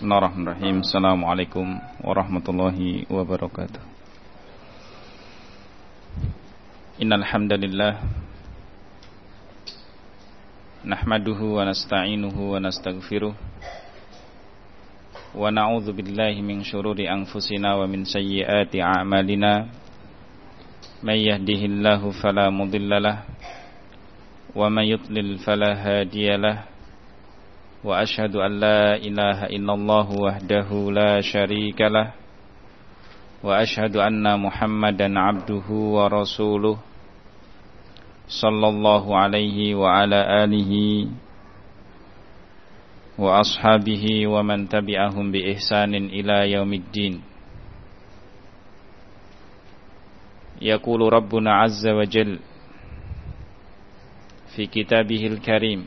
Bismillahirrahmanirrahim Assalamualaikum warahmatullahi wabarakatuh Innalhamdulillah Nahmaduhu wa nasta'inuhu wa nasta'gfiruh Wa na'udhu billahi min syururi anfusina wa min sayyiati a'malina Man yahdihillahu falamudillalah Wa man yutlil falahadiyalah وأشهد أن لا إله إلا الله وحده لا شريك له وأشهد أن محمدا عبده ورسوله صلى الله عليه وعلى آله وأصحابه ومن تبعهم بإحسان إلى يوم الدين. يقول ربنا عز وجل في كتابه الكريم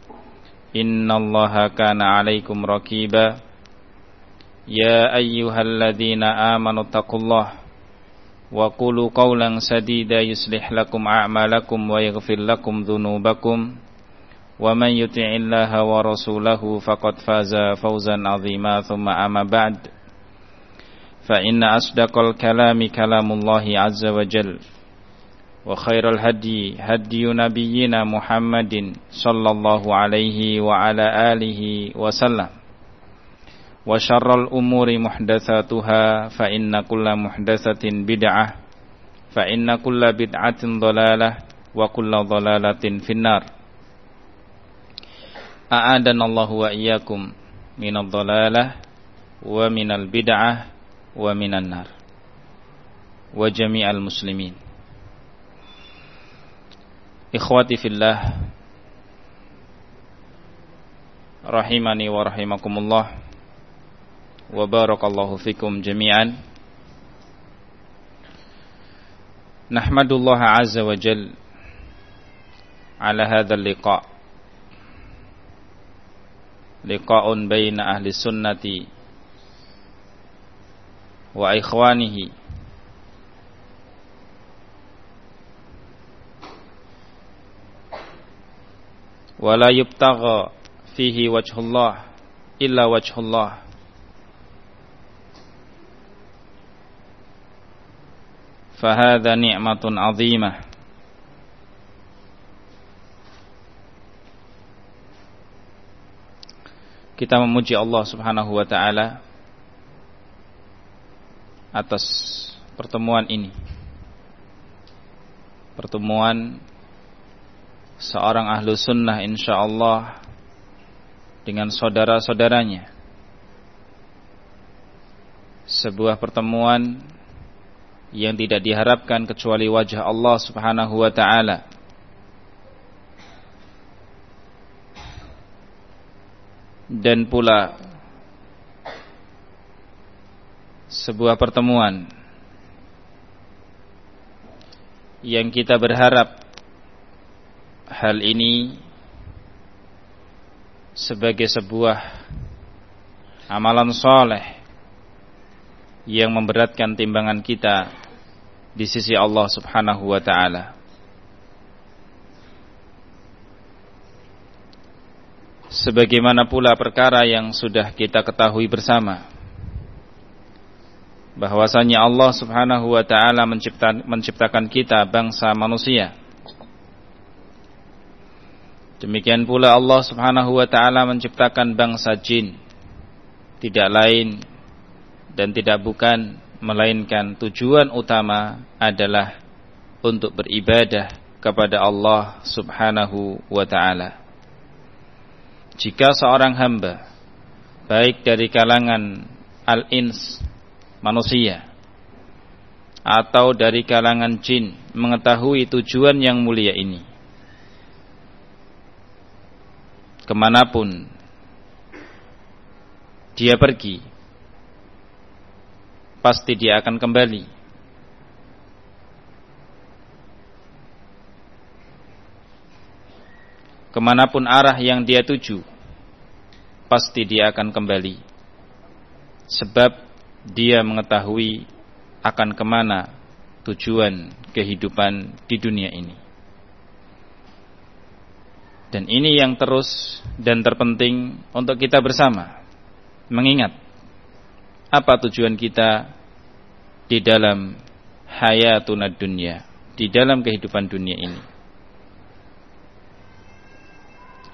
إن الله كان عليكم ركيبا يا أيها الذين آمنوا اتقوا الله وقولوا قولا سديدا يصلح لكم أعمالكم ويغفر لكم ذنوبكم ومن يطع الله ورسوله فقد فاز فوزا عظيما ثم أما بعد فإن أصدق الكلام كلام الله عز وجل وخير الهدي هدي نبينا محمد صلى الله عليه وعلى آله وسلم. وشر الأمور محدثاتها فإن كل محدثة بدعة فإن كل بدعة ضلالة وكل ضلالة في النار. أعادنا الله وإياكم من الضلالة ومن البدعة ومن النار. وجميع المسلمين. Ikhwati fillah Rahimani wa rahimakumullah Wa barakallahu fikum jami'an Nahmadullah azza wa jal Ala hadha liqa Liqa'un baina ahli sunnati Wa ikhwanihi wala yubtagha fihi wajhullah illa wajhullah fahadha ni'matun azimah kita memuji Allah Subhanahu wa taala atas pertemuan ini. Pertemuan seorang ahlu sunnah insyaallah dengan saudara-saudaranya. Sebuah pertemuan yang tidak diharapkan kecuali wajah Allah subhanahu wa ta'ala. Dan pula sebuah pertemuan yang kita berharap hal ini sebagai sebuah amalan soleh yang memberatkan timbangan kita di sisi Allah Subhanahu wa taala. Sebagaimana pula perkara yang sudah kita ketahui bersama bahwasanya Allah Subhanahu wa taala menciptakan kita bangsa manusia Demikian pula Allah Subhanahu wa taala menciptakan bangsa jin tidak lain dan tidak bukan melainkan tujuan utama adalah untuk beribadah kepada Allah Subhanahu wa taala. Jika seorang hamba baik dari kalangan al-ins manusia atau dari kalangan jin mengetahui tujuan yang mulia ini ke mana pun dia pergi pasti dia akan kembali. Ke mana pun arah yang dia tuju pasti dia akan kembali. Sebab dia mengetahui akan ke mana tujuan kehidupan di dunia ini dan ini yang terus dan terpenting untuk kita bersama mengingat apa tujuan kita di dalam hayatun dunia, di dalam kehidupan dunia ini.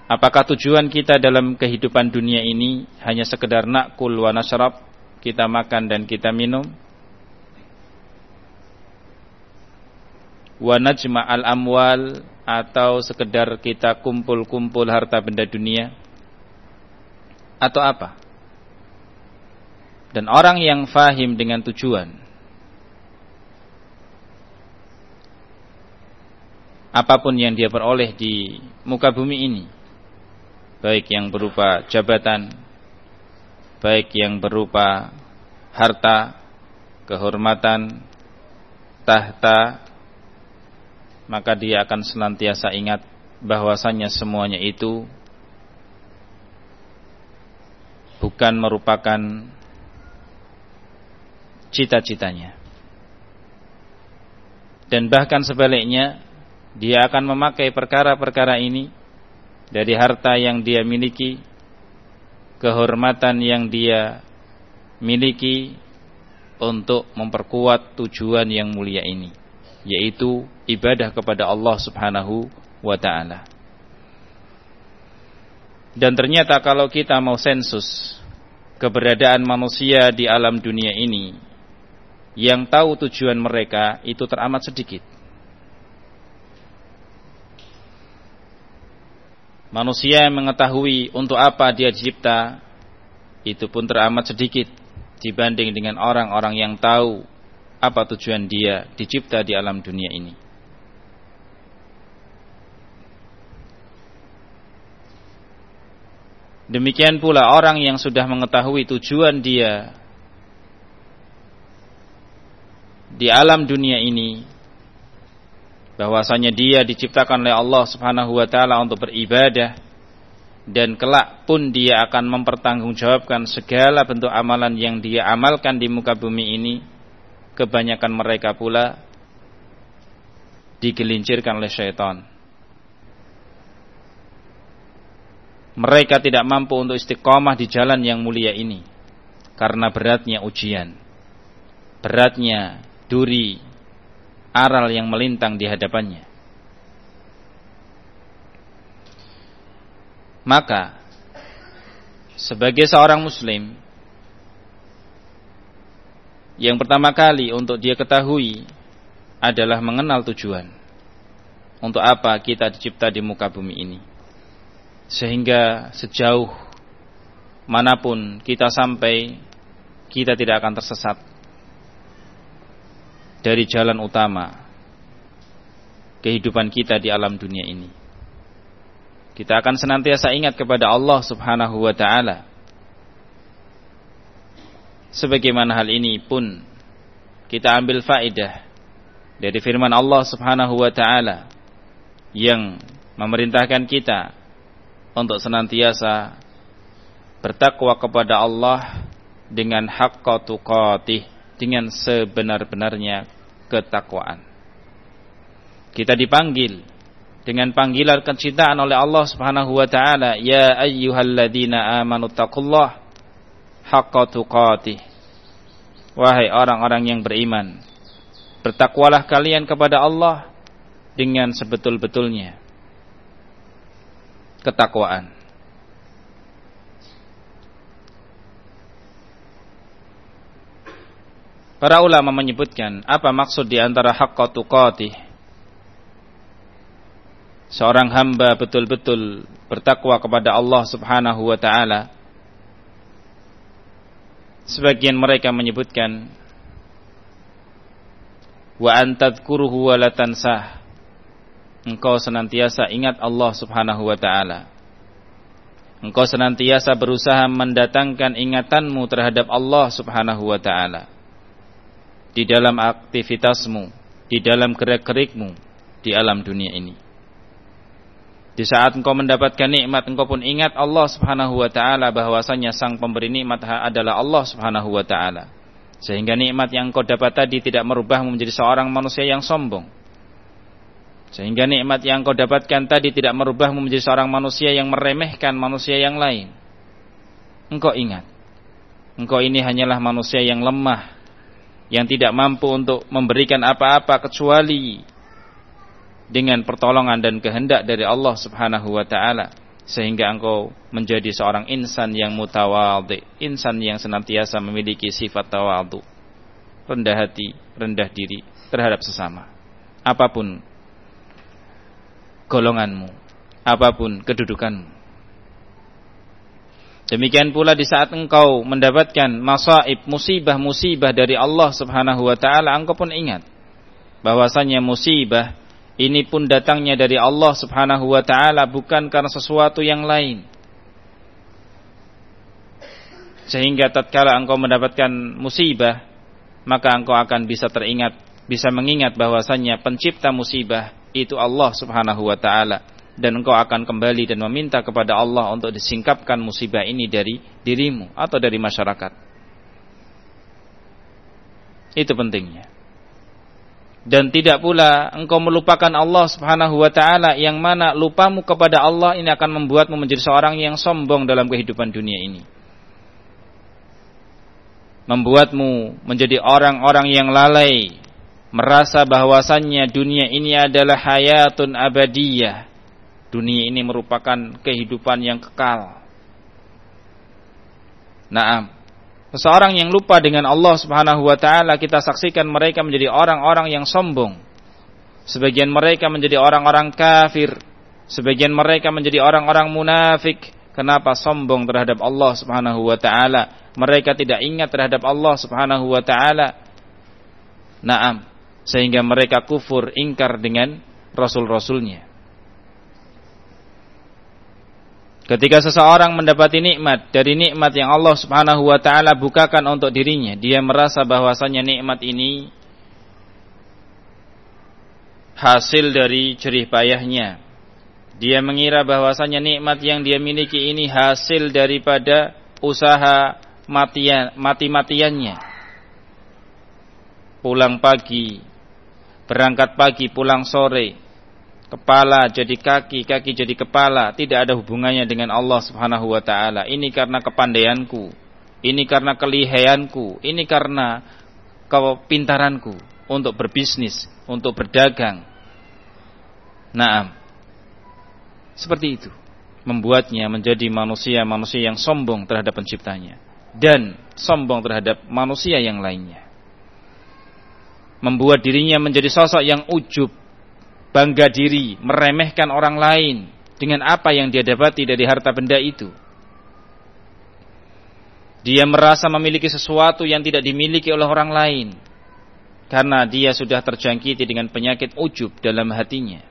Apakah tujuan kita dalam kehidupan dunia ini hanya sekedar nakul wa nasrab, kita makan dan kita minum? Wa najma al amwal atau sekedar kita kumpul-kumpul harta benda dunia. Atau apa? Dan orang yang fahim dengan tujuan. Apa pun yang dia peroleh di muka bumi ini. Baik yang berupa jabatan baik yang berupa harta kehormatan tahta maka dia akan senantiasa ingat bahwasanya semuanya itu bukan merupakan cita-citanya. Dan bahkan sebaliknya, dia akan memakai perkara-perkara ini dari harta yang dia miliki, kehormatan yang dia miliki untuk memperkuat tujuan yang mulia ini yaitu ibadah kepada Allah Subhanahu wa taala. Dan ternyata kalau kita mau sensus keberadaan manusia di alam dunia ini yang tahu tujuan mereka itu teramat sedikit. Manusia yang mengetahui untuk apa dia dicipta itu pun teramat sedikit dibanding dengan orang-orang yang tahu apa tujuan dia dicipta di alam dunia ini. Demikian pula orang yang sudah mengetahui tujuan dia di alam dunia ini bahwasanya dia diciptakan oleh Allah Subhanahu wa taala untuk beribadah dan kelak pun dia akan mempertanggungjawabkan segala bentuk amalan yang dia amalkan di muka bumi ini kebanyakan mereka pula digelincirkan oleh syaitan. Mereka tidak mampu untuk istiqomah di jalan yang mulia ini karena beratnya ujian, beratnya duri, aral yang melintang di hadapannya. Maka sebagai seorang muslim yang pertama kali untuk dia ketahui adalah mengenal tujuan. Untuk apa kita dicipta di muka bumi ini. Sehingga sejauh mana pun kita sampai, kita tidak akan tersesat dari jalan utama kehidupan kita di alam dunia ini. Kita akan senantiasa ingat kepada Allah Subhanahu wa taala Sebagaimana hal ini pun kita ambil faidah dari firman Allah Subhanahu wa taala yang memerintahkan kita untuk senantiasa bertakwa kepada Allah dengan haqqa tuqatih dengan sebenar-benarnya ketakwaan. Kita dipanggil dengan panggilan kecintaan oleh Allah Subhanahu wa taala, ya ayyuhalladzina amanu haqqa Wahai orang-orang yang beriman, bertakwalah kalian kepada Allah dengan sebetul-betulnya ketakwaan. Para ulama menyebutkan apa maksud di antara haqqa. Seorang hamba betul-betul bertakwa kepada Allah Subhanahu wa taala Sebagian mereka menyebutkan wa antadkuruhu wa la Engkau senantiasa ingat Allah Subhanahu wa taala. Engkau senantiasa berusaha mendatangkan ingatanmu terhadap Allah Subhanahu wa taala. Di dalam aktivitasmu, di dalam gerak-gerikmu di alam dunia ini. Di saat engkau mendapatkan nikmat, engkau pun ingat Allah Subhanahu wa taala bahwasanya sang pemberi nikmat adalah Allah Subhanahu wa taala. Sehingga nikmat yang engkau dapat tadi tidak merubahmu menjadi seorang manusia yang sombong. Sehingga nikmat yang kau dapatkan tadi tidak merubahmu menjadi seorang manusia yang meremehkan manusia yang lain. Engkau ingat, engkau ini hanyalah manusia yang lemah, yang tidak mampu untuk memberikan apa-apa kecuali dengan pertolongan dan kehendak dari Allah Subhanahu wa taala sehingga engkau menjadi seorang insan yang mutawadhi, insan yang senantiasa memiliki sifat tawadhu, rendah hati, rendah diri terhadap sesama. Apa pun golonganmu, apa pun kedudukanmu. Demikian pula di saat engkau mendapatkan masaib, musibah-musibah dari Allah Subhanahu wa taala, engkau pun ingat bahwasanya musibah ini pun datangnya dari Allah Subhanahu wa taala bukan karena sesuatu yang lain. Sehingga tatkala engkau mendapatkan musibah, maka engkau akan bisa teringat, bisa mengingat bahwasanya pencipta musibah itu Allah Subhanahu wa taala dan engkau akan kembali dan meminta kepada Allah untuk disingkapkan musibah ini dari dirimu atau dari masyarakat. Itu pentingnya. Dan tidak pula engkau melupakan Allah Subhanahu wa taala yang mana lupamu kepada Allah ini akan membuatmu menjadi seorang yang sombong dalam kehidupan dunia ini. Membuatmu menjadi orang-orang yang lalai merasa bahwasannya dunia ini adalah hayatun abadiyah. Dunia ini merupakan kehidupan yang kekal. Naam. Seseorang yang lupa dengan Allah Subhanahu wa taala kita saksikan mereka menjadi orang-orang yang sombong. Sebagian mereka menjadi orang-orang kafir, sebagian mereka menjadi orang-orang munafik. Kenapa sombong terhadap Allah Subhanahu wa taala? Mereka tidak ingat terhadap Allah Subhanahu wa taala. Naam sehingga mereka kufur ingkar dengan rasul-rasulnya. Ketika seseorang mendapati nikmat dari nikmat yang Allah Subhanahu wa taala bukakan untuk dirinya, dia merasa bahwasanya nikmat ini hasil dari jerih payahnya. Dia mengira bahwasanya nikmat yang dia miliki ini hasil daripada usaha matian, mati-matiannya. Pulang pagi, berangkat pagi pulang sore kepala jadi kaki kaki jadi kepala. Tidak ada hubungannya dengan Allah Subhanahu wa taala. Ini karena kepandaianku. Ini karena kelihayanku. Ini karena kepintaranku untuk berbisnis untuk berdagang. Naam. Seperti itu membuatnya menjadi manusia-manusia yang sombong terhadap penciptanya dan sombong terhadap manusia yang lainnya. Membuat dirinya menjadi sosok yang ujub, bangga diri, meremehkan orang lain dengan apa yang dia dapati dari harta benda itu. Dia merasa memiliki sesuatu yang tidak dimiliki oleh orang lain karena dia sudah terjangkiti dengan penyakit ujub dalam hatinya.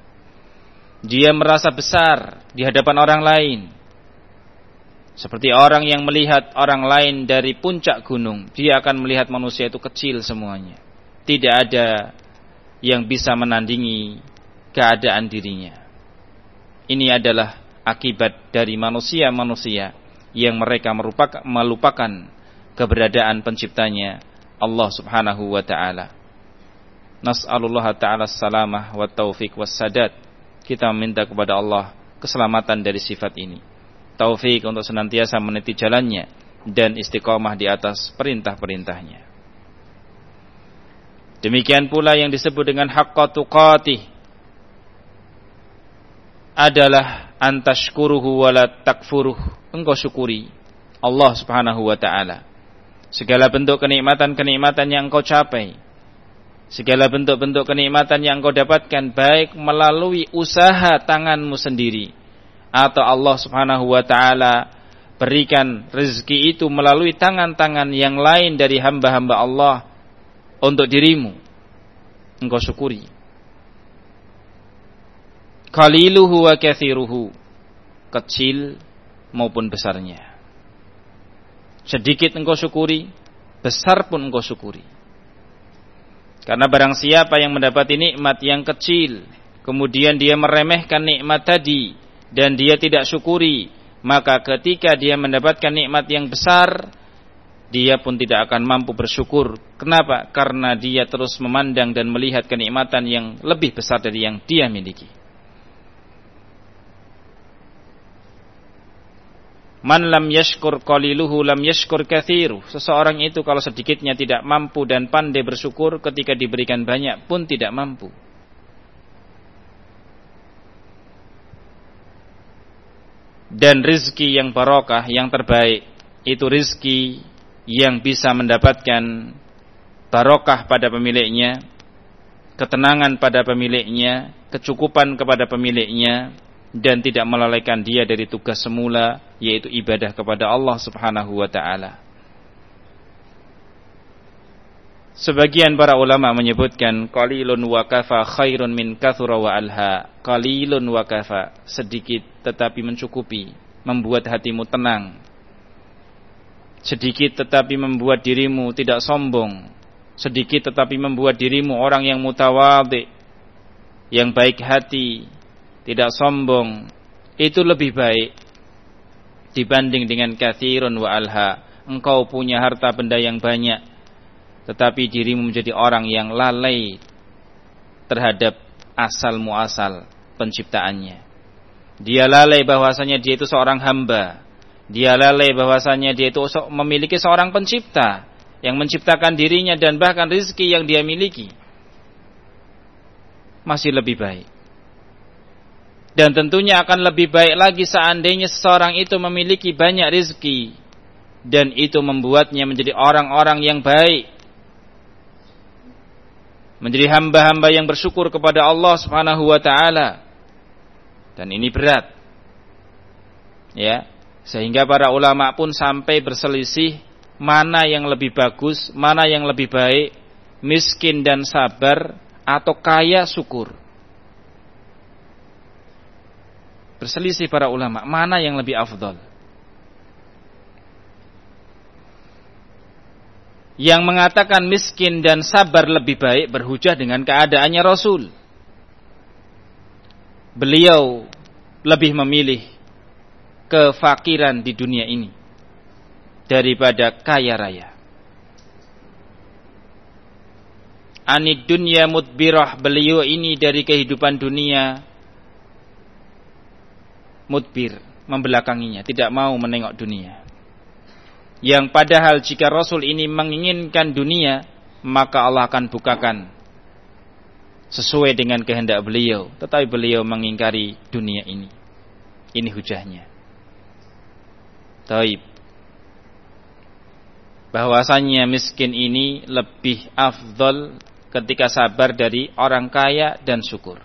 Dia merasa besar di hadapan orang lain. Seperti orang yang melihat orang lain dari puncak gunung, dia akan melihat manusia itu kecil semuanya tidak ada yang bisa menandingi keadaan dirinya. Ini adalah akibat dari manusia-manusia yang mereka merupakan melupakan keberadaan penciptanya Allah Subhanahu wa taala. Nas'alullah taala salamah wa taufik was sadat. Kita meminta kepada Allah keselamatan dari sifat ini. Taufik untuk senantiasa meniti jalannya dan istiqomah di atas perintah-perintahnya. Demikian pula yang disebut dengan haqqa tuqatih adalah antashkuruhu wala takfuruh. Engkau syukuri Allah Subhanahu wa taala. Segala bentuk kenikmatan-kenikmatan yang engkau capai, segala bentuk-bentuk kenikmatan yang engkau dapatkan baik melalui usaha tanganmu sendiri atau Allah Subhanahu wa taala berikan rezeki itu melalui tangan-tangan yang lain dari hamba-hamba Allah untuk dirimu engkau syukuri qaliluhu wa kathiruhu kecil maupun besarnya. Sedikit engkau syukuri, besar pun engkau syukuri. Karena barang siapa yang mendapati nikmat yang kecil, kemudian dia meremehkan nikmat tadi dan dia tidak syukuri, maka ketika dia mendapatkan nikmat yang besar, dia pun tidak akan mampu bersyukur. Kenapa? Karena dia terus memandang dan melihat kenikmatan yang lebih besar dari yang dia miliki. Man lam yashkur qaliluhu lam yashkur kathiru. Seseorang itu kalau sedikitnya tidak mampu dan pandai bersyukur ketika diberikan banyak pun tidak mampu. Dan rizki yang barokah, yang terbaik, itu rizki yang bisa mendapatkan barokah pada pemiliknya, ketenangan pada pemiliknya, kecukupan kepada pemiliknya, dan tidak melalaikan dia dari tugas semula yaitu ibadah kepada Allah Subhanahu wa taala. Sebagian para ulama menyebutkan qalilun wa kafa khairun min kathura wa alha. Qalilun wa kafa, sedikit tetapi mencukupi, membuat hatimu tenang. Sedikit tetapi membuat dirimu tidak sombong. Sedikit tetapi membuat dirimu orang yang mutawadhi, yang baik hati, tidak sombong, itu lebih baik dibanding dengan kathirun wa alha. Engkau punya harta benda yang banyak, tetapi dirimu menjadi orang yang lalai terhadap asal muasal penciptaannya. Dia lalai bahwasanya dia itu seorang hamba. Dia lalai bahwasanya dia itu memiliki seorang pencipta yang menciptakan dirinya dan bahkan rizki yang dia miliki. Masih lebih baik dan tentunya akan lebih baik lagi seandainya seseorang itu memiliki banyak rizki. Dan itu membuatnya menjadi orang-orang yang baik. Menjadi hamba-hamba yang bersyukur kepada Allah subhanahu wa ta'ala. Dan ini berat. Ya. Sehingga para ulama pun sampai berselisih mana yang lebih bagus, mana yang lebih baik, miskin dan sabar, atau kaya syukur. Berselisih para ulama, mana yang lebih afdol? Yang mengatakan miskin dan sabar lebih baik berhujah dengan keadaannya Rasul. Beliau lebih memilih kefakiran di dunia ini daripada kaya raya. Anid dunia mudbirah beliau ini dari kehidupan dunia mudbir, membelakanginya, tidak mau menengok dunia. Yang padahal jika Rasul ini menginginkan dunia, maka Allah akan bukakan sesuai dengan kehendak beliau. Tetapi beliau mengingkari dunia ini. Ini hujahnya. Taib. Bahwasanya miskin ini lebih afdol ketika sabar dari orang kaya dan syukur.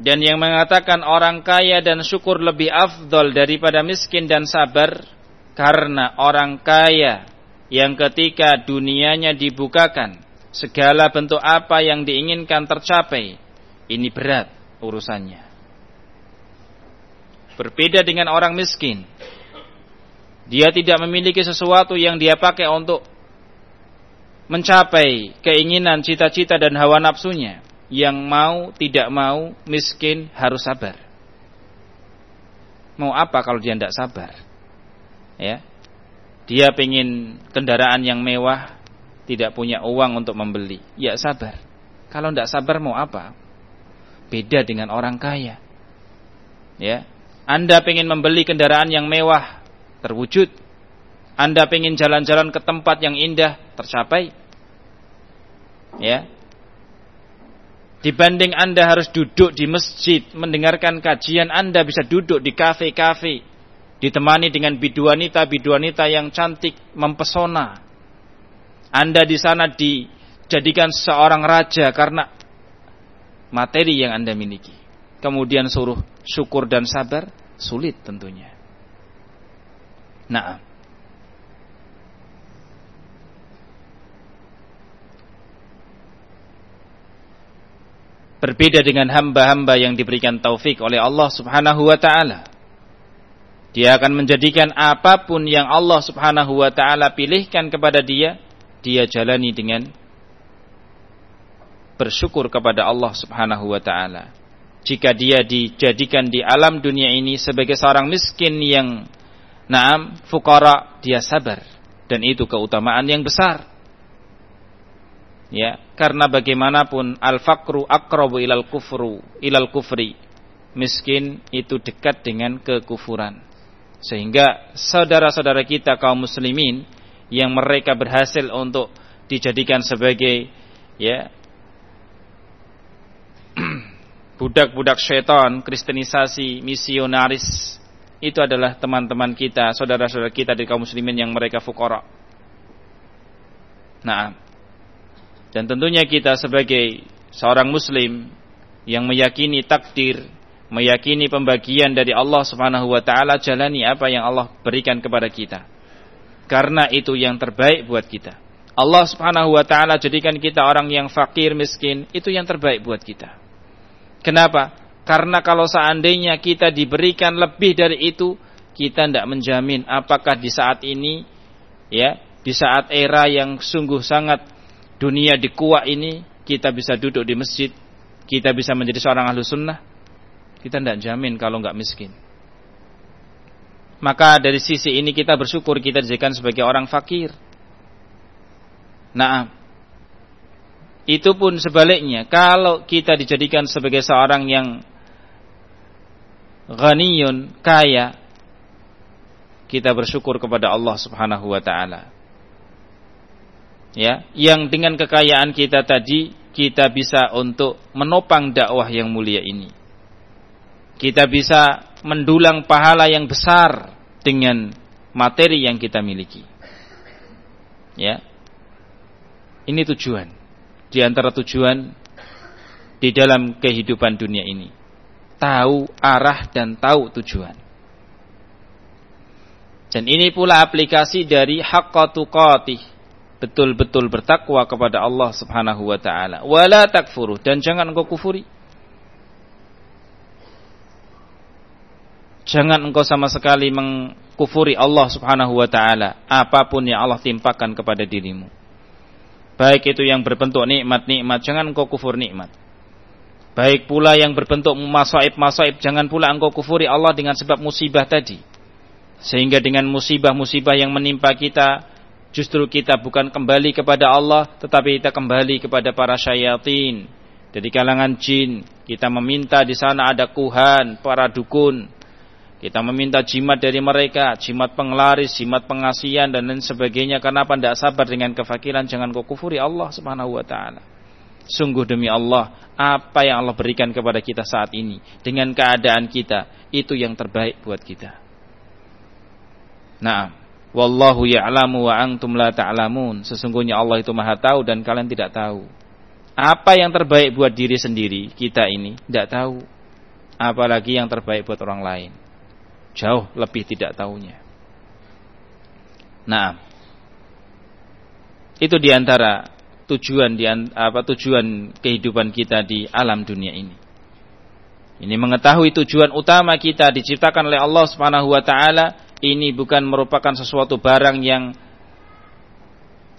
Dan yang mengatakan orang kaya dan syukur lebih afdol daripada miskin dan sabar karena orang kaya yang ketika dunianya dibukakan segala bentuk apa yang diinginkan tercapai ini berat urusannya. Berbeda dengan orang miskin. Dia tidak memiliki sesuatu yang dia pakai untuk mencapai keinginan, cita-cita dan hawa nafsunya yang mau tidak mau miskin harus sabar. Mau apa kalau dia tidak sabar? Ya, dia pengen kendaraan yang mewah, tidak punya uang untuk membeli. Ya sabar. Kalau tidak sabar mau apa? Beda dengan orang kaya. Ya, Anda pengen membeli kendaraan yang mewah, terwujud. Anda pengen jalan-jalan ke tempat yang indah, tercapai. Ya, Dibanding Anda harus duduk di masjid, mendengarkan kajian, Anda bisa duduk di kafe-kafe, ditemani dengan biduanita-biduanita yang cantik, mempesona. Anda di sana dijadikan seorang raja karena materi yang Anda miliki. Kemudian suruh syukur dan sabar, sulit tentunya. Nah, berbeda dengan hamba-hamba yang diberikan taufik oleh Allah Subhanahu wa taala. Dia akan menjadikan apa pun yang Allah Subhanahu wa taala pilihkan kepada dia, dia jalani dengan bersyukur kepada Allah Subhanahu wa taala. Jika dia dijadikan di alam dunia ini sebagai seorang miskin yang naam fukara, dia sabar dan itu keutamaan yang besar ya karena bagaimanapun al fakru akrabu ilal kufru ilal kufri miskin itu dekat dengan kekufuran sehingga saudara-saudara kita kaum muslimin yang mereka berhasil untuk dijadikan sebagai ya budak-budak syaitan, kristenisasi, misionaris itu adalah teman-teman kita, saudara-saudara kita di kaum muslimin yang mereka fukara. Nah, dan tentunya kita sebagai seorang muslim yang meyakini takdir, meyakini pembagian dari Allah Subhanahu wa taala, jalani apa yang Allah berikan kepada kita. Karena itu yang terbaik buat kita. Allah Subhanahu wa taala jadikan kita orang yang fakir, miskin, itu yang terbaik buat kita. Kenapa? Karena kalau seandainya kita diberikan lebih dari itu, kita tidak menjamin apakah di saat ini ya, di saat era yang sungguh sangat dunia di kuah ini kita bisa duduk di masjid, kita bisa menjadi seorang ahlu sunnah, kita tidak jamin kalau nggak miskin. Maka dari sisi ini kita bersyukur kita dijadikan sebagai orang fakir. Nah, itu pun sebaliknya, kalau kita dijadikan sebagai seorang yang ghaniyun, kaya, kita bersyukur kepada Allah Subhanahu wa taala ya yang dengan kekayaan kita tadi kita bisa untuk menopang dakwah yang mulia ini. Kita bisa mendulang pahala yang besar dengan materi yang kita miliki. Ya. Ini tujuan. Di antara tujuan di dalam kehidupan dunia ini. Tahu arah dan tahu tujuan. Dan ini pula aplikasi dari haqqatuqatih betul-betul bertakwa kepada Allah Subhanahu wa taala. Wala takfuru dan jangan engkau kufuri. Jangan engkau sama sekali mengkufuri Allah Subhanahu wa taala apa pun yang Allah timpakan kepada dirimu. Baik itu yang berbentuk nikmat-nikmat, jangan engkau kufur nikmat. Baik pula yang berbentuk masaib-masaib, jangan pula engkau kufuri Allah dengan sebab musibah tadi. Sehingga dengan musibah-musibah yang menimpa kita, Justru kita bukan kembali kepada Allah, tetapi kita kembali kepada para syayatin. Dari kalangan jin, kita meminta di sana ada kuhan, para dukun. Kita meminta jimat dari mereka, jimat penglaris, jimat pengasihan dan lain sebagainya. Kenapa tidak sabar dengan kefakiran? Jangan kau kufuri Allah Subhanahu wa taala. Sungguh demi Allah, apa yang Allah berikan kepada kita saat ini dengan keadaan kita, itu yang terbaik buat kita. Nah, Wallahu ya'lamu wa antum la ta'lamun. Sesungguhnya Allah itu Maha tahu dan kalian tidak tahu. Apa yang terbaik buat diri sendiri, kita ini tidak tahu. Apalagi yang terbaik buat orang lain. Jauh lebih tidak tahunya. Nah, itu di antara tujuan di apa tujuan kehidupan kita di alam dunia ini. Ini mengetahui tujuan utama kita diciptakan oleh Allah Subhanahu wa taala ini bukan merupakan sesuatu barang yang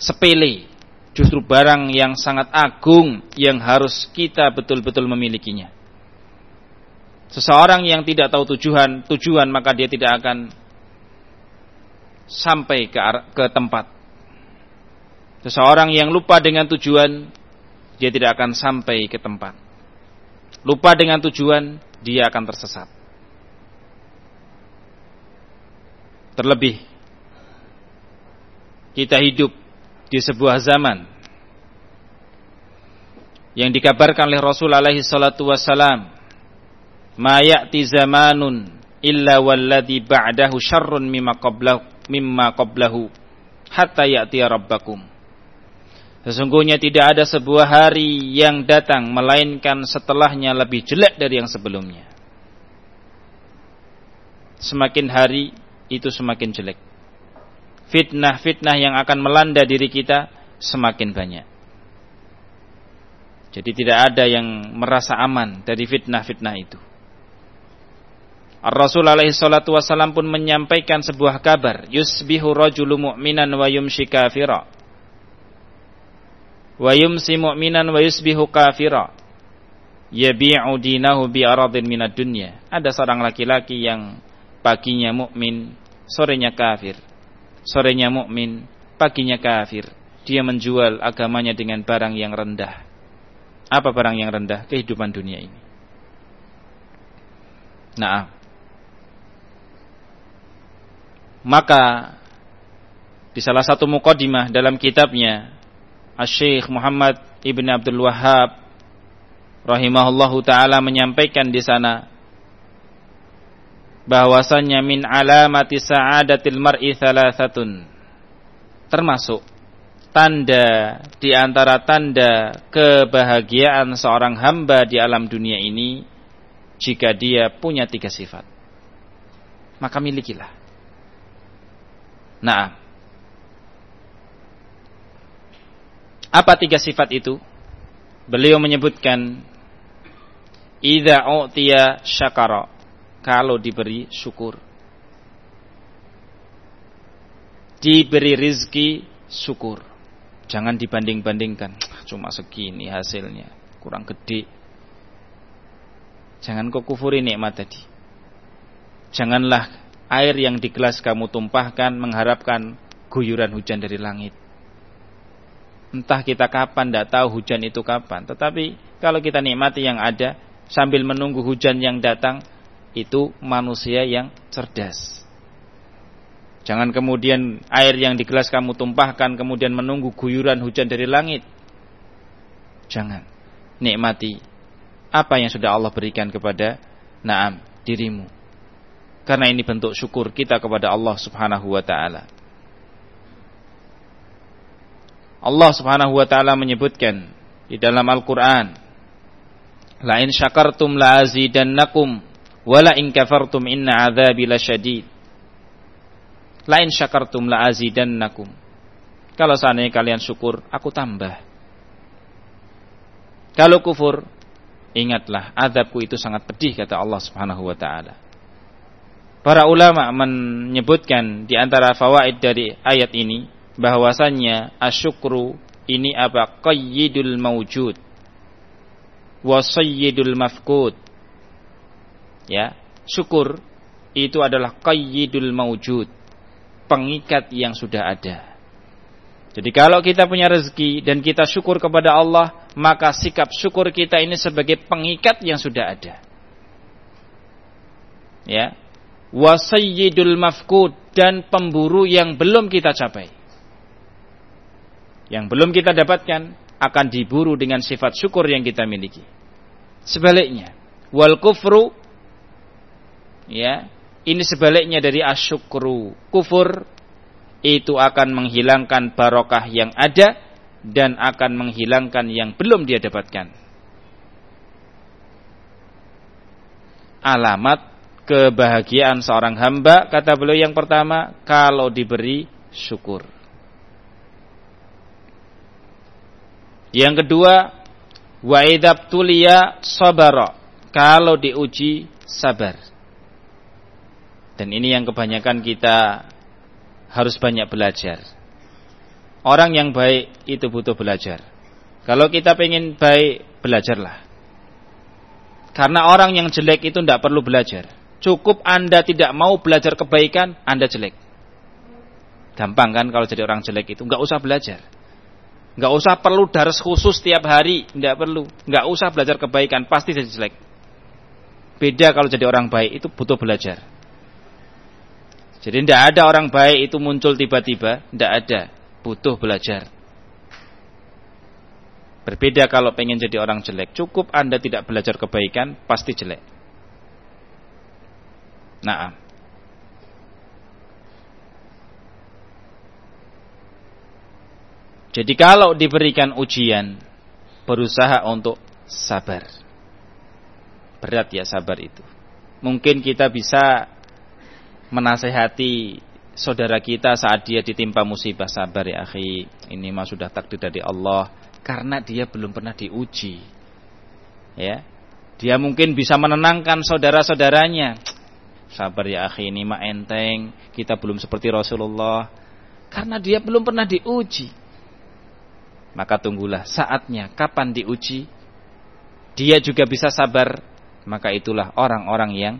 sepele, justru barang yang sangat agung yang harus kita betul-betul memilikinya. Seseorang yang tidak tahu tujuan, tujuan maka dia tidak akan sampai ke, ke tempat. Seseorang yang lupa dengan tujuan, dia tidak akan sampai ke tempat. Lupa dengan tujuan, dia akan tersesat. Terlebih kita hidup di sebuah zaman yang dikabarkan oleh Rasul alaihi salatu wassalam ma ya'ti zamanun illa walladhi ba'dahu syarrun mimma qablahu mimma qablahu hatta ya'ti rabbakum Sesungguhnya tidak ada sebuah hari yang datang melainkan setelahnya lebih jelek dari yang sebelumnya. Semakin hari itu semakin jelek. Fitnah-fitnah yang akan melanda diri kita semakin banyak. Jadi tidak ada yang merasa aman dari fitnah-fitnah itu. Ar-Rasul alaihi salatu wasallam pun menyampaikan sebuah kabar, yusbihu rajulu mu'minan wa yumshi kafira. Wa yumsi mu'minan wa yusbihu kafira. Yabi'u dinahu bi aradin minad dunya. Ada seorang laki-laki yang paginya mukmin, sorenya kafir. Sorenya mukmin, paginya kafir. Dia menjual agamanya dengan barang yang rendah. Apa barang yang rendah? Kehidupan dunia ini. Nah, maka di salah satu mukadimah dalam kitabnya Asy-Syaikh Muhammad Ibn Abdul Wahhab rahimahullahu taala menyampaikan di sana bahwasanya min alamati sa'adatil mar'i thalathatun. Termasuk tanda di antara tanda kebahagiaan seorang hamba di alam dunia ini jika dia punya tiga sifat. Maka milikilah. Nah, apa tiga sifat itu? Beliau menyebutkan idza u'tiya syakara kalau diberi syukur. Diberi rizki syukur. Jangan dibanding-bandingkan. Cuma segini hasilnya. Kurang gede. Jangan kau kufuri nikmat tadi. Janganlah air yang di gelas kamu tumpahkan mengharapkan guyuran hujan dari langit. Entah kita kapan, tidak tahu hujan itu kapan. Tetapi kalau kita nikmati yang ada sambil menunggu hujan yang datang, itu manusia yang cerdas. Jangan kemudian air yang di gelas kamu tumpahkan kemudian menunggu guyuran hujan dari langit. Jangan. Nikmati apa yang sudah Allah berikan kepada naam dirimu. Karena ini bentuk syukur kita kepada Allah Subhanahu wa taala. Allah Subhanahu wa taala menyebutkan di dalam Al-Qur'an, "La in syakartum la azidannakum wa la in kafartum inna 'adzabi lasyadid." La in syakartum la azidannakum. Kalau seandainya kalian syukur, aku tambah. Kalau kufur, ingatlah azabku itu sangat pedih kata Allah Subhanahu wa taala. Para ulama menyebutkan di antara fawaid dari ayat ini bahwasannya asyukru ini apa qayyidul mawjud wa sayyidul mafqud. Ya, syukur itu adalah qayyidul mawjud, pengikat yang sudah ada. Jadi kalau kita punya rezeki dan kita syukur kepada Allah, maka sikap syukur kita ini sebagai pengikat yang sudah ada. Ya, wasayyidul mafkud dan pemburu yang belum kita capai. Yang belum kita dapatkan akan diburu dengan sifat syukur yang kita miliki. Sebaliknya, wal kufru ya, ini sebaliknya dari asyukru. Kufur itu akan menghilangkan barokah yang ada dan akan menghilangkan yang belum dia dapatkan. Alamat kebahagiaan seorang hamba kata beliau yang pertama kalau diberi syukur. Yang kedua wa tulia sabara kalau diuji sabar. Dan ini yang kebanyakan kita harus banyak belajar. Orang yang baik itu butuh belajar. Kalau kita pengen baik, belajarlah. Karena orang yang jelek itu tidak perlu belajar. Cukup Anda tidak mau belajar kebaikan, Anda jelek. Gampang kan kalau jadi orang jelek itu, nggak usah belajar. Nggak usah perlu daras khusus tiap hari, nggak perlu. Nggak usah belajar kebaikan, pasti jadi jelek. Beda kalau jadi orang baik itu butuh belajar. Jadi tidak ada orang baik itu muncul tiba-tiba, tidak ada, butuh belajar. Berbeda kalau pengen jadi orang jelek, cukup Anda tidak belajar kebaikan, pasti jelek. Nah. Jadi kalau diberikan ujian, berusaha untuk sabar. Berat ya sabar itu. Mungkin kita bisa menasehati saudara kita saat dia ditimpa musibah. Sabar ya akhi. Ini mah sudah takdir dari Allah karena dia belum pernah diuji. Ya. Dia mungkin bisa menenangkan saudara-saudaranya. Sabar ya akhi. Ini mah enteng. Kita belum seperti Rasulullah karena dia belum pernah diuji. Maka tunggulah saatnya kapan diuji. Dia juga bisa sabar. Maka itulah orang-orang yang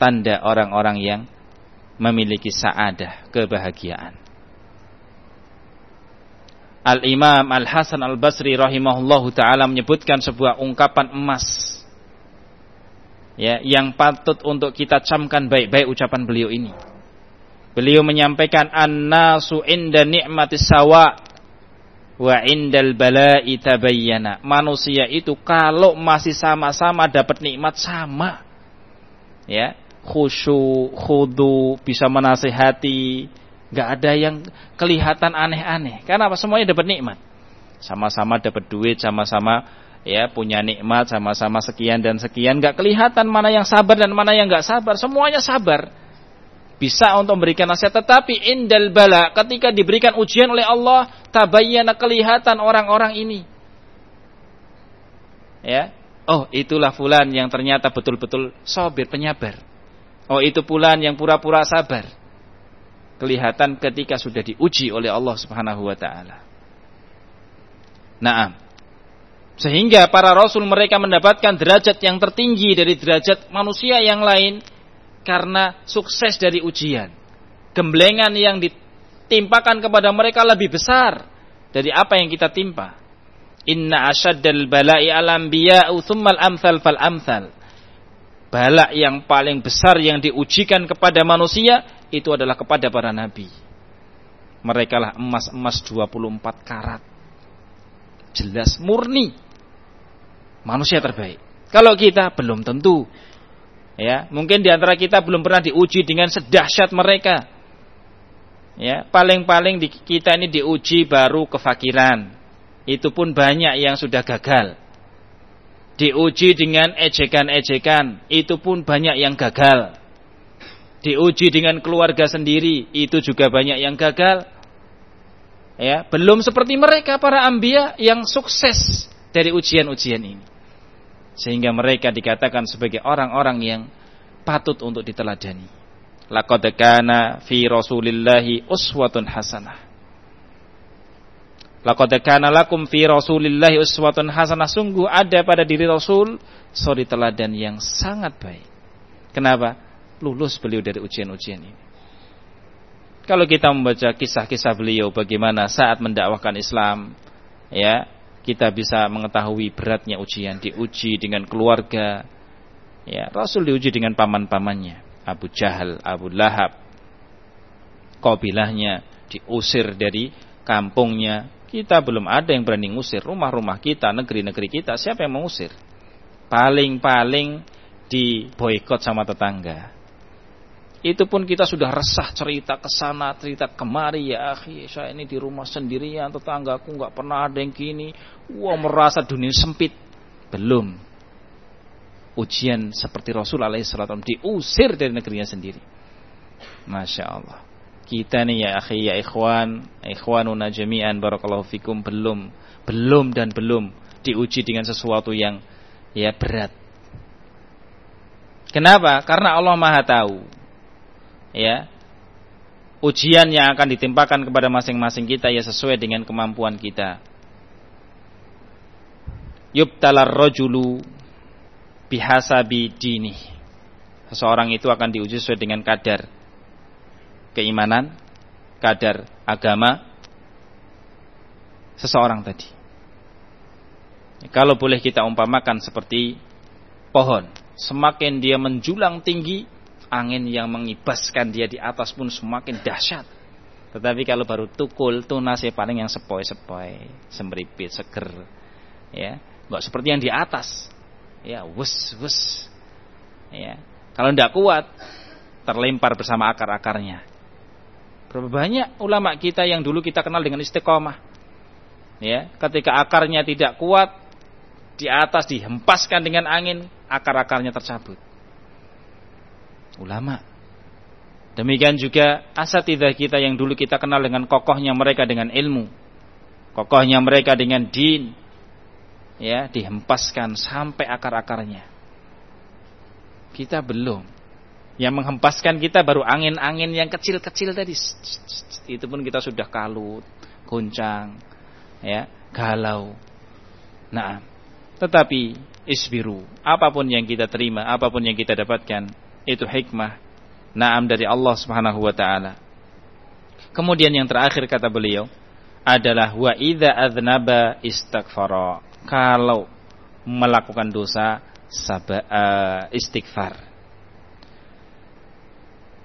tanda orang-orang yang memiliki saadah, kebahagiaan. Al-Imam Al-Hasan Al-Basri rahimahullahu taala menyebutkan sebuah ungkapan emas ya yang patut untuk kita camkan baik-baik ucapan beliau ini. Beliau menyampaikan an-nasu inda ni'mati sawa wa indal bala'i tabayyana. Manusia itu kalau masih sama-sama dapat nikmat sama. Ya, khusyuk, khudu, bisa menasehati, nggak ada yang kelihatan aneh-aneh. Karena apa? Semuanya dapat nikmat. Sama-sama dapat duit, sama-sama ya punya nikmat, sama-sama sekian dan sekian. Nggak kelihatan mana yang sabar dan mana yang nggak sabar. Semuanya sabar. Bisa untuk memberikan nasihat, tetapi indal bala ketika diberikan ujian oleh Allah, tabayyana kelihatan orang-orang ini. Ya, oh itulah fulan yang ternyata betul-betul sobir penyabar Oh itu pulan yang pura-pura sabar. Kelihatan ketika sudah diuji oleh Allah Subhanahu wa taala. Naam. Sehingga para rasul mereka mendapatkan derajat yang tertinggi dari derajat manusia yang lain karena sukses dari ujian. Gemblengan yang ditimpakan kepada mereka lebih besar dari apa yang kita timpa. Inna asyaddal bala'i al-anbiya'u thummal amthal fal amthal balak yang paling besar yang diujikan kepada manusia itu adalah kepada para nabi. Mereka lah emas-emas 24 karat. Jelas murni. Manusia terbaik. Kalau kita belum tentu. Ya, mungkin di antara kita belum pernah diuji dengan sedahsyat mereka. Ya, paling-paling kita ini diuji baru kefakiran. Itu pun banyak yang sudah gagal diuji dengan ejekan-ejekan, itu pun banyak yang gagal. Diuji dengan keluarga sendiri, itu juga banyak yang gagal. Ya, belum seperti mereka para ambia yang sukses dari ujian-ujian ini. Sehingga mereka dikatakan sebagai orang-orang yang patut untuk diteladani. Laqad kana fi Rasulillahi uswatun hasanah. Laqad kana lakum fi Rasulillahi uswatun hasanah. Sungguh ada pada diri Rasul suri teladan yang sangat baik. Kenapa? Lulus beliau dari ujian-ujian ini. Kalau kita membaca kisah-kisah beliau bagaimana saat mendakwahkan Islam, ya, kita bisa mengetahui beratnya ujian, diuji dengan keluarga. Ya, Rasul diuji dengan paman-pamannya, Abu Jahal, Abu Lahab. Kabilahnya diusir dari kampungnya, kita belum ada yang berani ngusir rumah-rumah kita, negeri-negeri kita. Siapa yang mengusir? Paling-paling di boykot sama tetangga. Itu pun kita sudah resah cerita ke sana, cerita kemari ya akhi, saya ini di rumah sendirian, tetanggaku nggak pernah ada yang gini. Wah merasa dunia sempit. Belum. Ujian seperti Rasul alaihissalam diusir dari negerinya sendiri. Masya Allah kita nih ya akhi ya ikhwan, ikhwanuna jami'an barakallahu fikum belum belum dan belum diuji dengan sesuatu yang ya berat. Kenapa? Karena Allah Maha tahu. Ya. Ujian yang akan ditimpakan kepada masing-masing kita ya sesuai dengan kemampuan kita. Yubtalar rajulu bihasabi dini. Seseorang itu akan diuji sesuai dengan kadar keimanan, kadar agama seseorang tadi. Kalau boleh kita umpamakan seperti pohon, semakin dia menjulang tinggi, angin yang mengibaskan dia di atas pun semakin dahsyat. Tetapi kalau baru tukul, tunas ya paling yang sepoi-sepoi, semripit, seger. Ya, enggak seperti yang di atas. Ya, wus wus. Ya. Kalau tidak kuat, terlempar bersama akar-akarnya. Berapa banyak ulama kita yang dulu kita kenal dengan istiqomah. Ya, ketika akarnya tidak kuat, di atas dihempaskan dengan angin, akar-akarnya tercabut. Ulama. Demikian juga asatidah kita yang dulu kita kenal dengan kokohnya mereka dengan ilmu. Kokohnya mereka dengan din. Ya, dihempaskan sampai akar-akarnya. Kita belum. Yang menghempaskan kita baru angin-angin yang kecil-kecil tadi. Itu pun kita sudah kalut, goncang, ya, galau. Nah, tetapi isbiru, apa pun yang kita terima, apa pun yang kita dapatkan, itu hikmah naam dari Allah Subhanahu wa taala. Kemudian yang terakhir kata beliau adalah wa idza adznaba istighfara. Kalau melakukan dosa saba, uh, istighfar.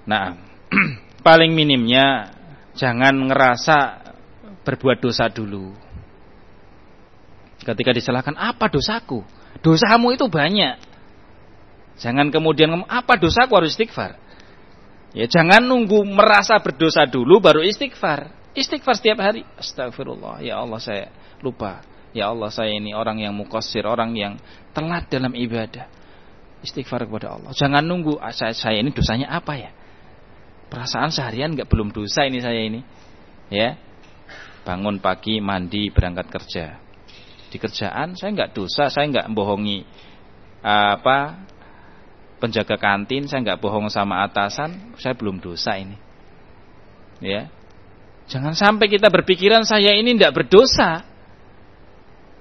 Nah, paling minimnya jangan ngerasa berbuat dosa dulu. Ketika disalahkan, apa dosaku? Dosamu itu banyak. Jangan kemudian apa dosaku harus istighfar. Ya jangan nunggu merasa berdosa dulu baru istighfar. Istighfar setiap hari. Astagfirullah. Ya Allah saya lupa. Ya Allah saya ini orang yang mukosir, orang yang telat dalam ibadah. Istighfar kepada Allah. Jangan nunggu ah, saya, saya ini dosanya apa ya? Perasaan seharian nggak belum dosa ini saya ini. Ya. Bangun pagi, mandi, berangkat kerja. Di kerjaan saya nggak dosa, saya nggak bohongi apa penjaga kantin, saya nggak bohong sama atasan, saya belum dosa ini. Ya. Jangan sampai kita berpikiran saya ini tidak berdosa.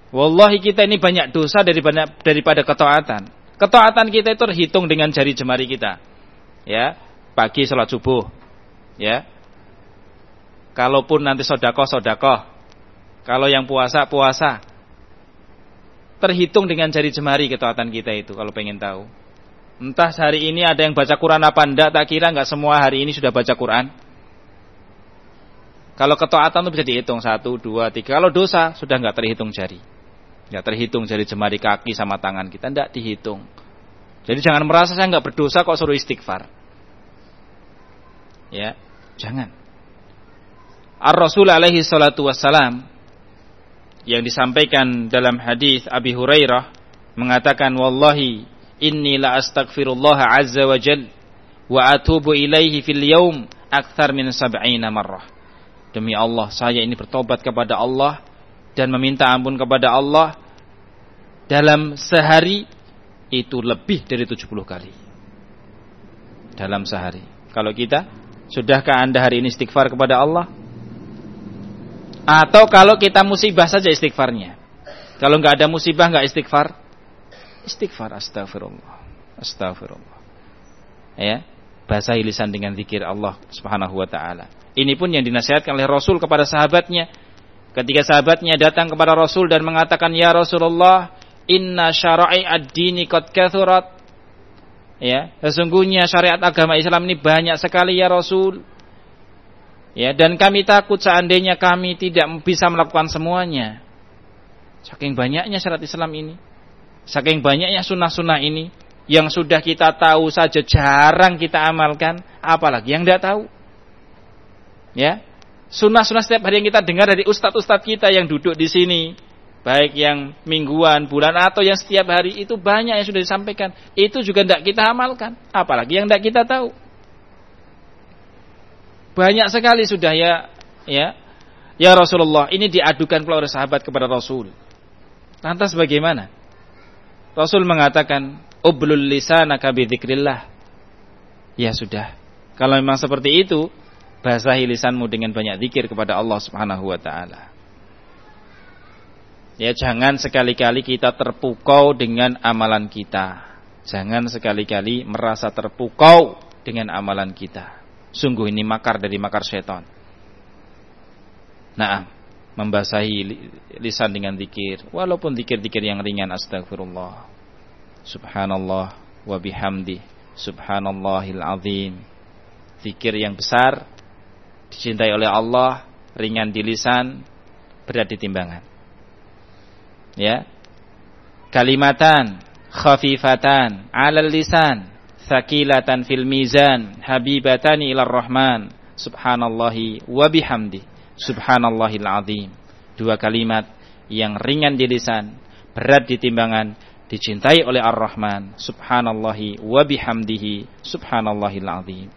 Wallahi kita ini banyak dosa daripada daripada ketaatan. Ketaatan kita itu terhitung dengan jari jemari kita. Ya, pagi sholat subuh. Ya. Kalaupun nanti sodako sodako. Kalau yang puasa puasa. Terhitung dengan jari jemari ketaatan kita itu kalau pengen tahu. Entah hari ini ada yang baca Quran apa enggak, tak kira enggak semua hari ini sudah baca Quran. Kalau ketaatan itu bisa dihitung satu, dua, tiga. Kalau dosa sudah enggak terhitung jari, enggak terhitung jari jemari kaki sama tangan kita, enggak dihitung. Jadi jangan merasa saya enggak berdosa kok suruh istighfar. Ya, jangan. Ar-Rasul alaihi salatu wassalam yang disampaikan dalam hadis Abi Hurairah mengatakan wallahi inni la astaghfirullah azza wa jal wa atubu ilaihi fil yaum akthar min sab'ina marrah. Demi Allah, saya ini bertobat kepada Allah dan meminta ampun kepada Allah dalam sehari itu lebih dari 70 kali. Dalam sehari. Kalau kita, sudahkah Anda hari ini istighfar kepada Allah? Atau kalau kita musibah saja istighfarnya. Kalau nggak ada musibah nggak istighfar, Istighfar astagfirullah. Astagfirullah. Ya, basahi lisan dengan zikir Allah Subhanahu wa taala. Ini pun yang dinasihatkan oleh Rasul kepada sahabatnya. Ketika sahabatnya datang kepada Rasul dan mengatakan, "Ya Rasulullah, inna syara'i ad-dini kathurat." Ya, sesungguhnya syariat agama Islam ini banyak sekali ya Rasul. Ya, dan kami takut seandainya kami tidak bisa melakukan semuanya. Saking banyaknya syariat Islam ini. Saking banyaknya sunnah-sunnah ini yang sudah kita tahu saja jarang kita amalkan, apalagi yang tidak tahu. Ya, sunnah-sunnah setiap hari yang kita dengar dari ustadz-ustadz kita yang duduk di sini, baik yang mingguan, bulan atau yang setiap hari itu banyak yang sudah disampaikan. Itu juga tidak kita amalkan, apalagi yang tidak kita tahu. Banyak sekali sudah ya, ya, ya Rasulullah. Ini diadukan oleh sahabat kepada Rasul. Lantas bagaimana? Rasul mengatakan, "Ublul lisanaka bidzikrillah." Ya sudah. Kalau memang seperti itu, basahi lisanmu dengan banyak zikir kepada Allah Subhanahu wa taala. Ya jangan sekali-kali kita terpukau dengan amalan kita. Jangan sekali-kali merasa terpukau dengan amalan kita. Sungguh ini makar dari makar setan. Nah, membasahi lisan dengan zikir walaupun zikir-zikir yang ringan astagfirullah subhanallah wa bihamdi subhanallahil azim zikir yang besar dicintai oleh Allah ringan di lisan berat di timbangan ya kalimatan khafifatan alal lisan sakilatan fil mizan habibatani ilar rahman subhanallahi wa bihamdi subhanallahil azim. Dua kalimat yang ringan di lisan, berat di timbangan, dicintai oleh Ar-Rahman, subhanallahi wa bihamdihi, subhanallahil azim.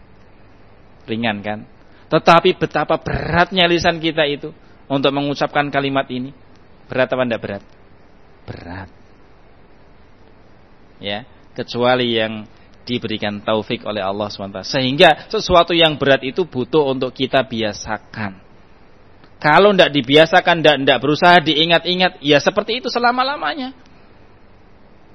ringan kan? Tetapi betapa beratnya lisan kita itu untuk mengucapkan kalimat ini. Berat apa tidak berat? Berat. Ya, kecuali yang diberikan taufik oleh Allah SWT. Sehingga sesuatu yang berat itu butuh untuk kita biasakan. Kalau tidak dibiasakan, tidak berusaha diingat-ingat, ya seperti itu selama-lamanya.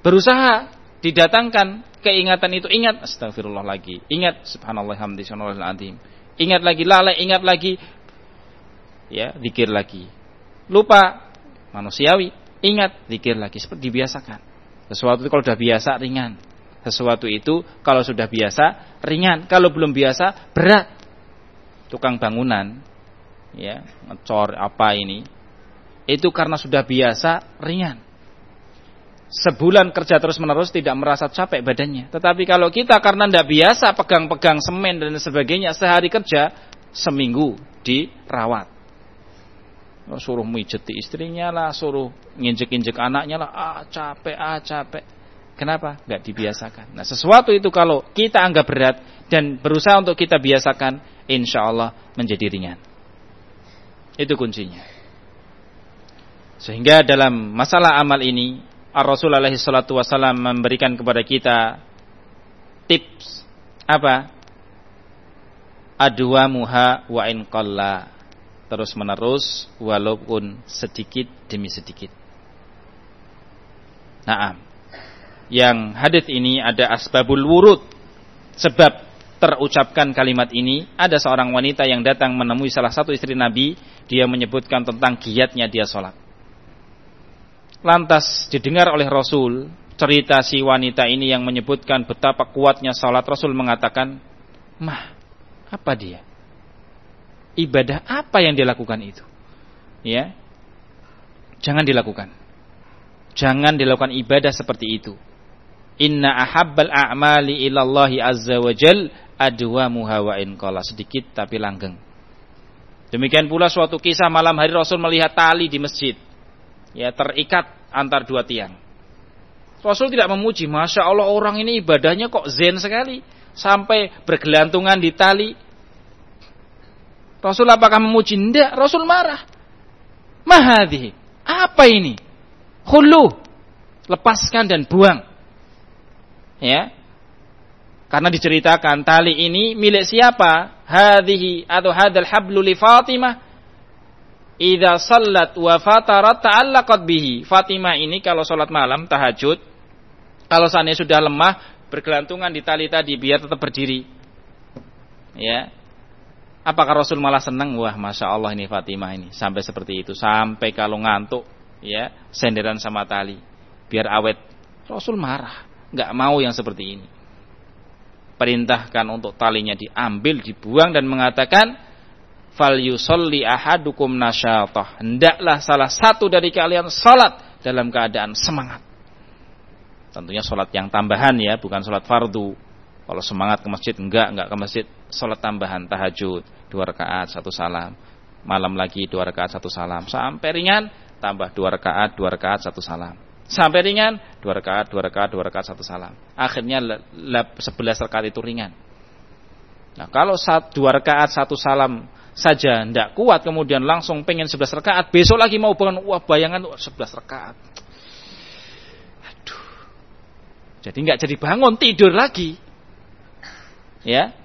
Berusaha didatangkan keingatan itu, ingat, astagfirullah lagi, ingat, subhanallah, hamdi, azim. Ingat lagi, lalai, ingat lagi, ya, zikir lagi. Lupa, manusiawi, ingat, zikir lagi, seperti dibiasakan. Sesuatu itu kalau sudah biasa, ringan. Sesuatu itu kalau sudah biasa, ringan. Kalau belum biasa, berat. Tukang bangunan, ya ngecor apa ini itu karena sudah biasa ringan sebulan kerja terus menerus tidak merasa capek badannya tetapi kalau kita karena tidak biasa pegang-pegang semen dan sebagainya sehari kerja seminggu dirawat suruh mijeti istrinya lah suruh nginjek-injek anaknya lah ah capek ah capek kenapa nggak dibiasakan nah sesuatu itu kalau kita anggap berat dan berusaha untuk kita biasakan insya Allah menjadi ringan itu kuncinya. Sehingga dalam masalah amal ini, salatu wasallam memberikan kepada kita tips apa? Adwa muha wa in qalla. Terus menerus walaupun sedikit demi sedikit. Naam. Yang hadis ini ada asbabul wurud. Sebab terucapkan kalimat ini, ada seorang wanita yang datang menemui salah satu istri Nabi, dia menyebutkan tentang giatnya dia sholat. Lantas didengar oleh Rasul cerita si wanita ini yang menyebutkan betapa kuatnya sholat. Rasul mengatakan, mah, apa dia? Ibadah apa yang dilakukan itu? Ya, jangan dilakukan. Jangan dilakukan ibadah seperti itu. Inna ahabbal a'mali ilallahi azza wa jal adwa muhawain kola sedikit tapi langgeng. Demikian pula suatu kisah malam hari Rasul melihat tali di masjid. Ya terikat antar dua tiang. Rasul tidak memuji, Masya Allah orang ini ibadahnya kok zen sekali. Sampai bergelantungan di tali. Rasul apakah memuji? Tidak, Rasul marah. Mahadhi, apa ini? Hulu, lepaskan dan buang. Ya, karena diceritakan tali ini milik siapa? Hadhihi atau hadal hablu li Fatimah. Idza sallat wa fatarat ta'allaqat bihi. Fatimah ini kalau salat malam tahajud, kalau seandainya sudah lemah, bergelantungan di tali tadi biar tetap berdiri. Ya. Apakah Rasul malah senang? Wah, masya Allah ini Fatimah ini sampai seperti itu, sampai kalau ngantuk, ya senderan sama tali, biar awet. Rasul marah, nggak mau yang seperti ini perintahkan untuk talinya diambil, dibuang dan mengatakan fal yusolli ahadukum nasyatah. Hendaklah salah satu dari kalian salat dalam keadaan semangat. Tentunya salat yang tambahan ya, bukan salat fardu. Kalau semangat ke masjid enggak, enggak ke masjid, salat tambahan tahajud, dua rakaat satu salam. Malam lagi dua rakaat satu salam. Sampai ringan tambah dua rakaat, dua rakaat satu salam. Sampai ringan, dua rakaat, dua rakaat, dua rakaat, satu salam. Akhirnya sebelas rakaat itu ringan. Nah kalau satu, dua rakaat, satu salam saja tidak kuat, kemudian langsung pengen sebelas rakaat, besok lagi mau bangun, wah bayangan sebelas rakaat. Aduh. Jadi nggak jadi bangun, tidur lagi. Ya,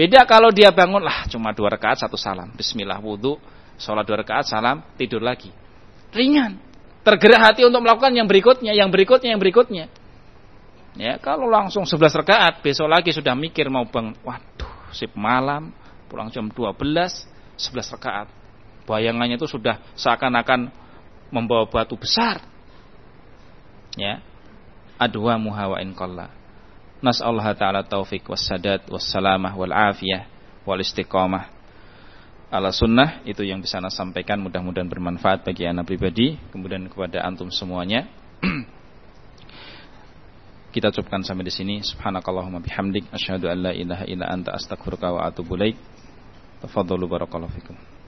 Beda kalau dia bangun lah cuma dua rakaat satu salam. Bismillah wudhu, sholat dua rakaat salam, tidur lagi. Ringan tergerak hati untuk melakukan yang berikutnya, yang berikutnya, yang berikutnya. Ya, kalau langsung 11 rakaat, besok lagi sudah mikir mau bang, waduh, sip malam, pulang jam 12, 11 rakaat. Bayangannya itu sudah seakan-akan membawa batu besar. Ya. Adwa muhawain qalla. Nas'allahu ta'ala taufik wassadat wassalamah wal afiyah wal ala sunnah itu yang bisa saya sampaikan mudah-mudahan bermanfaat bagi anak pribadi. Kemudian kepada antum semuanya. Kita cukupkan sampai di sini. Subhanakallahumma bihamdik. Asyhadu an la ilaha illa anta astaghfiruka wa atubu ilaik. Tafadhalu barakallahu fikum